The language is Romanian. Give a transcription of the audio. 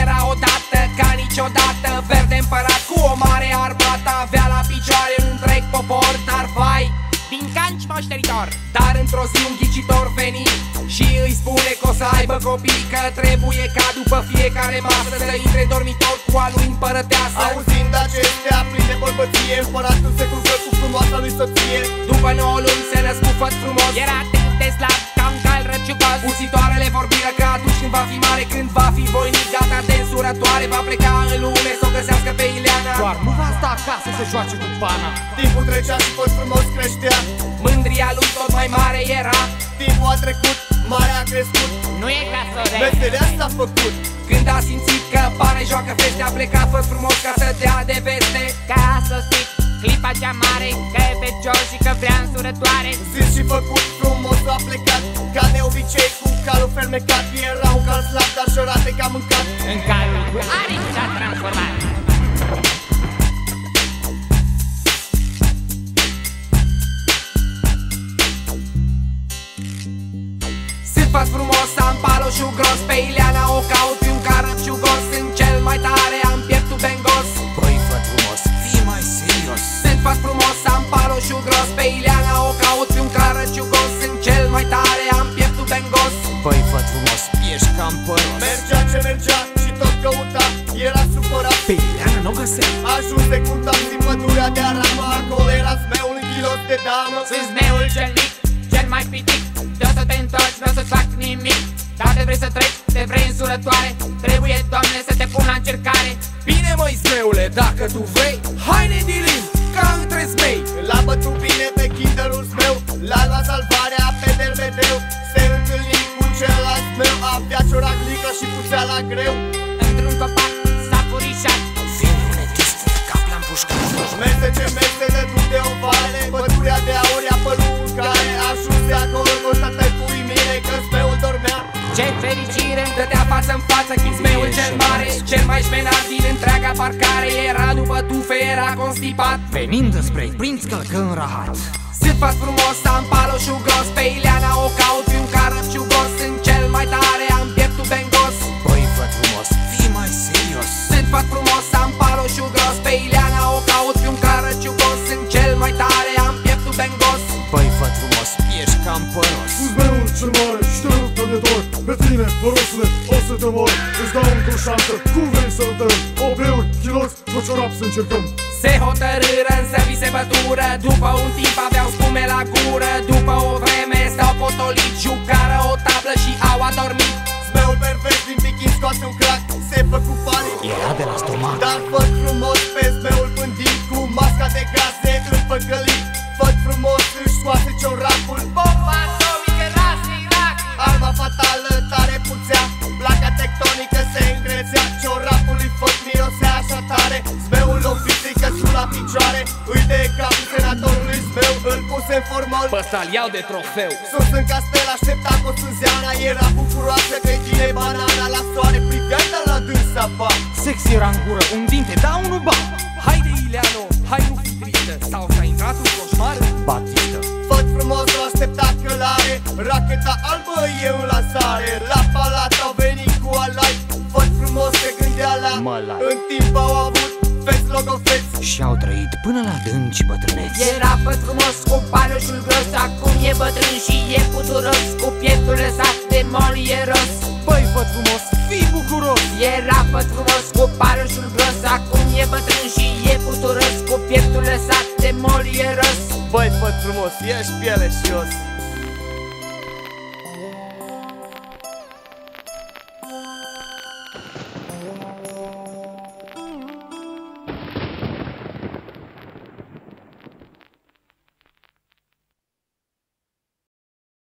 Era odată ca niciodată Verde împărat cu o mare arbată, Avea la picioare un întreg popor Dar vai, din canci mașteritor Dar într-o zi un ghicitor veni Și îi spune că o să aibă copii Că trebuie ca după fiecare masă Să intre dormitor cu a lui împărăteasă. Auzind acestea plin de bărbăție Împăratul se cruză cu frumoasa lui soție. După 9 luni se răscufă frumos. Era atât de slab, ca un cal răciugos Ucitoarele vorbiră că atunci când va fi mare Când va fi voinic gata de însurătoare Va pleca în lume să o găsească pe Ileana. Doar nu va sta acasă să joace cu pana Timpul trecea și fost frumos creștea. Mândria lui tot mai mare era. Timpul a trecut, marea a crescut. Nu e ca să o Meseria s-a făcut. Când a simțit că pane joacă feste A plecat făt frumos ca să dea de veste Că a sosit clipa cea mare Că e fecios și că vrea însurătoare. Zis și făcut, frumos a plecat. Ca de obicei cu calul fermecat. Era un cal slab, dar șorate ca mâncat. În calul cu aripi s-a transformat. Sunt făt frumos, am paloșul gros. Pe Ileana o caut pe un carăciugos Sunt cel mai tare, zmeul cel mic, cel mai pitic De o să te întorci, nu o să-ți fac nimic. Dacă vrei să treci, te vrei însurătoare. Trebuie, doamne, să te pun la încercare. Bine măi zmeule, dacă tu vrei Hai ne dilim, ca între zmei. L-a bătut bine pe kinderul meu L-a luat salvarea pe derbedeu Se întâlni cu celălalt meu Avea cioraglică și puțea la greu Ce fericire! Dădea față în față cu zmeul cel mare. Cel mai șmenat din întreaga parcare Era după tufe, era constipat. Venind spre prinț călcă în rahat. Sunt făt frumos, am paloșul gros Pe Ileana o caut pe un carăciugos Sunt cel mai tare, norosule, o să te mor Îți dau încă o șansă, cum vrei să-l dăm? Obeuri, chiloți, cu ciorap să încercăm. Se hotărâră însă vi se bătură. După un timp aveau spume la gură. După o vreme s-au potolit. Jucară o tablă și au adormit. Smeul perfect din bikini scoase un crack Se făcu panic. Era de la stomac. Dar făt frumos pe smeul pândit Îl puse în formol Pe ăsta iau de trofeu. Sus în castel aștepta cu Suzana Era bucuroasă că tine banana La soare priveai dar la dânsa pa. Sex era în gură, un dinte, da, unul ba. Haide Ileano, hai nu Și-au trăit până la dânci bătrâneți. Era făt frumos cu paloșul gros Acum e bătrân și e puturos Cu pieptul lăsat de molieros Băi, făt frumos, fii bucuros! Era făt frumos cu paloșul gros Acum e bătrân și e puturos Cu pieptul lăsat de molieros Băi, făt frumos, ești piele și